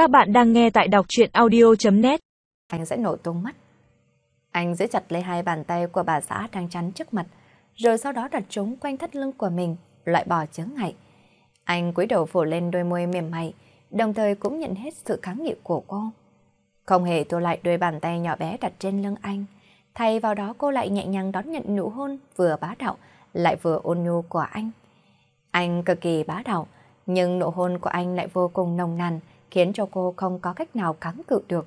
Các bạn đang nghe tại đọc chuyện audio.net Anh sẽ nổ tung mắt. Anh giữ chặt lấy hai bàn tay của bà xã đang chắn trước mặt, rồi sau đó đặt chúng quanh thắt lưng của mình, loại bỏ chướng ngại. Anh cúi đầu phủ lên đôi môi mềm mại, đồng thời cũng nhận hết sự kháng nghị của cô. Không hề thu lại đôi bàn tay nhỏ bé đặt trên lưng anh, thay vào đó cô lại nhẹ nhàng đón nhận nụ hôn vừa bá đạo, lại vừa ôn nhu của anh. Anh cực kỳ bá đạo, nhưng nụ hôn của anh lại vô cùng nồng nàn, khiến cho cô không có cách nào kháng cự được.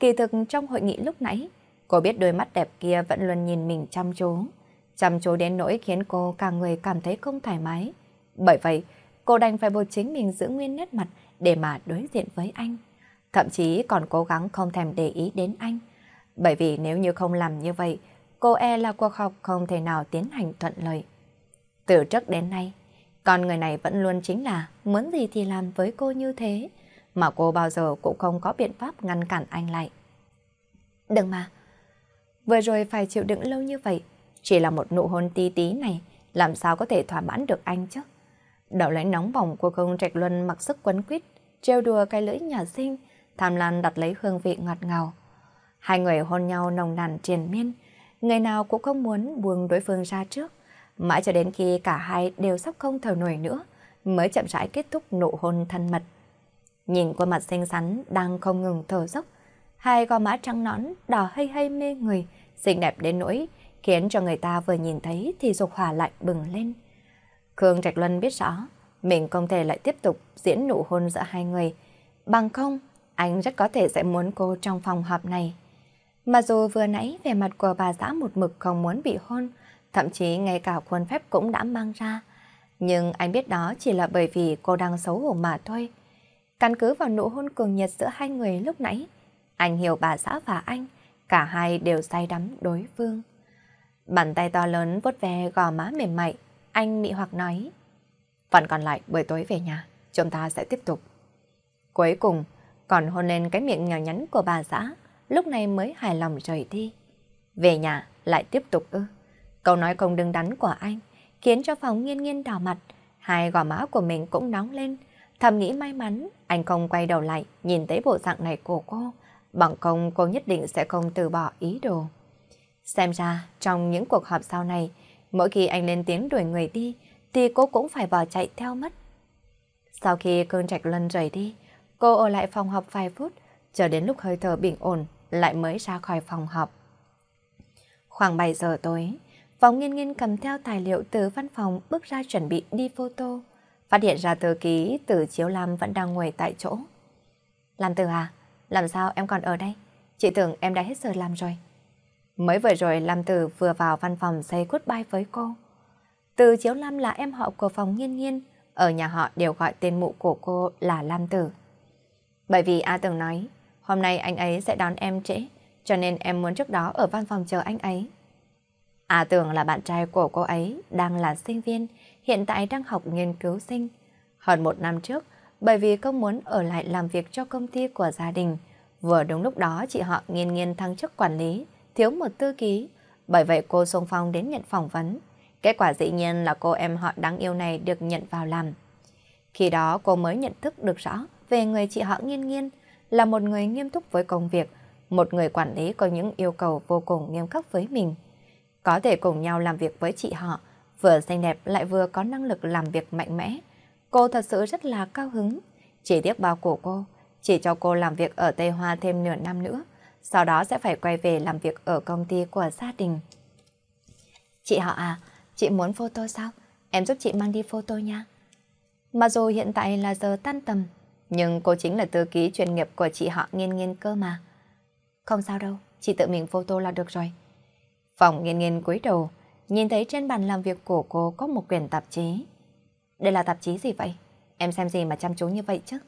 Kỳ thực trong hội nghị lúc nãy, cô biết đôi mắt đẹp kia vẫn luôn nhìn mình chăm chú. Chăm chú đến nỗi khiến cô cả người cảm thấy không thoải mái. Bởi vậy, cô đành phải buộc chính mình giữ nguyên nét mặt để mà đối diện với anh. Thậm chí còn cố gắng không thèm để ý đến anh. Bởi vì nếu như không làm như vậy, cô e là cuộc họp không thể nào tiến hành thuận lợi. Từ trước đến nay, con người này vẫn luôn chính là muốn gì thì làm với cô như thế, mà cô bao giờ cũng không có biện pháp ngăn cản anh lại. Đừng mà, vừa rồi phải chịu đựng lâu như vậy, chỉ là một nụ hôn tí tí này, làm sao có thể thỏa mãn được anh chứ? Đầu lấy nóng bỏng của không trạch luân mặc sức quấn quýt, trêu đùa cái lưỡi nhà sinh, tham lan đặt lấy hương vị ngọt ngào. Hai người hôn nhau nồng nàn triền miên, người nào cũng không muốn buông đối phương ra trước. Mãi cho đến khi cả hai đều sắp không thở nổi nữa, mới chậm rãi kết thúc nụ hôn thân mật. Nhìn khuôn mặt xinh xắn đang không ngừng thở dốc, hai gò má trắng nõn đỏ hay hay mê người, xinh đẹp đến nỗi khiến cho người ta vừa nhìn thấy thì dục hỏa lại bừng lên. Khương Trạch Luân biết rõ, mình không thể lại tiếp tục diễn nụ hôn giữa hai người, bằng không anh rất có thể sẽ muốn cô trong phòng họp này. Mà dù vừa nãy về mặt của bà xã một mực không muốn bị hôn, thậm chí ngay cả khuôn phép cũng đã mang ra. Nhưng anh biết đó chỉ là bởi vì cô đang xấu hổ mà thôi. Căn cứ vào nụ hôn cường nhiệt giữa hai người lúc nãy, anh hiểu bà xã và anh, cả hai đều say đắm đối phương. Bàn tay to lớn vuốt ve gò má mềm mại, anh mị hoặc nói. Phần còn lại buổi tối về nhà, chúng ta sẽ tiếp tục. Cuối cùng, còn hôn lên cái miệng nhỏ nhắn của bà xã, lúc này mới hài lòng rời đi. Về nhà lại tiếp tục ư. Câu nói không đứng đắn của anh khiến cho phòng nghiên nghiên đỏ mặt, hai gò má của mình cũng nóng lên. Thầm nghĩ may mắn, anh không quay đầu lại nhìn thấy bộ dạng này của cô, bằng không cô nhất định sẽ không từ bỏ ý đồ. Xem ra, trong những cuộc họp sau này, mỗi khi anh lên tiếng đuổi người đi, thì cô cũng phải bỏ chạy theo mất. Sau khi cơn trạch lân rời đi, cô ở lại phòng họp vài phút, chờ đến lúc hơi thở bình ổn, lại mới ra khỏi phòng họp. Khoảng 7 giờ tối, Phòng nghiên nghiên cầm theo tài liệu từ văn phòng bước ra chuẩn bị đi photo. Phát hiện ra thư ký từ Chiếu Lam vẫn đang ngồi tại chỗ. lam từ à? Làm sao em còn ở đây? Chị tưởng em đã hết giờ làm rồi. Mới vừa rồi Lam từ vừa vào văn phòng say goodbye với cô. Từ Chiếu Lam là em họ của phòng nghiên nghiên. Ở nhà họ đều gọi tên mụ của cô là Lam Tử. Bởi vì A từng nói, hôm nay anh ấy sẽ đón em trễ, cho nên em muốn trước đó ở văn phòng chờ anh ấy. a tưởng là bạn trai của cô ấy đang là sinh viên, hiện tại đang học nghiên cứu sinh. Hơn một năm trước, bởi vì không muốn ở lại làm việc cho công ty của gia đình, vừa đúng lúc đó chị họ nghiên nghiên thăng chức quản lý, thiếu một tư ký, bởi vậy cô xung phong đến nhận phỏng vấn. Kết quả dĩ nhiên là cô em họ đáng yêu này được nhận vào làm. Khi đó cô mới nhận thức được rõ về người chị họ nghiên nghiên là một người nghiêm túc với công việc, một người quản lý có những yêu cầu vô cùng nghiêm khắc với mình. Có thể cùng nhau làm việc với chị họ, vừa xinh đẹp lại vừa có năng lực làm việc mạnh mẽ. Cô thật sự rất là cao hứng. Chỉ tiếc bao của cô, chỉ cho cô làm việc ở Tây Hoa thêm nửa năm nữa, sau đó sẽ phải quay về làm việc ở công ty của gia đình. Chị họ à, chị muốn photo sao? Em giúp chị mang đi photo nha. Mà dù hiện tại là giờ tan tầm, nhưng cô chính là thư ký chuyên nghiệp của chị họ nghiên nghiên cơ mà. Không sao đâu, chị tự mình photo là được rồi. Phòng nghiên nghiên cúi đầu, nhìn thấy trên bàn làm việc của cô có một quyển tạp chí. Đây là tạp chí gì vậy? Em xem gì mà chăm chú như vậy chứ?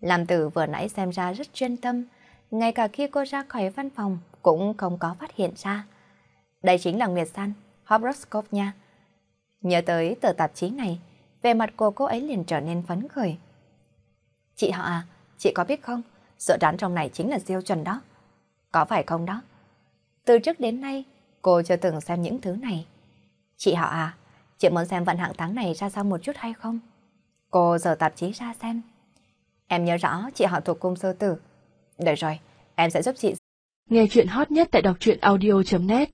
Làm tử vừa nãy xem ra rất chuyên tâm, ngay cả khi cô ra khỏi văn phòng cũng không có phát hiện ra. Đây chính là Nguyệt San, horoscope nha. Nhớ tới tờ tạp chí này, về mặt của cô ấy liền trở nên phấn khởi. Chị họ à, chị có biết không, sợ rắn trong này chính là siêu chuẩn đó. Có phải không đó? Từ trước đến nay, Cô chưa từng xem những thứ này. Chị họ à, chị muốn xem vận hạng tháng này ra sao một chút hay không? Cô giờ tạp chí ra xem. Em nhớ rõ chị họ thuộc cung sơ tử. Được rồi, em sẽ giúp chị. Nghe chuyện hot nhất tại đọc truyện audio.net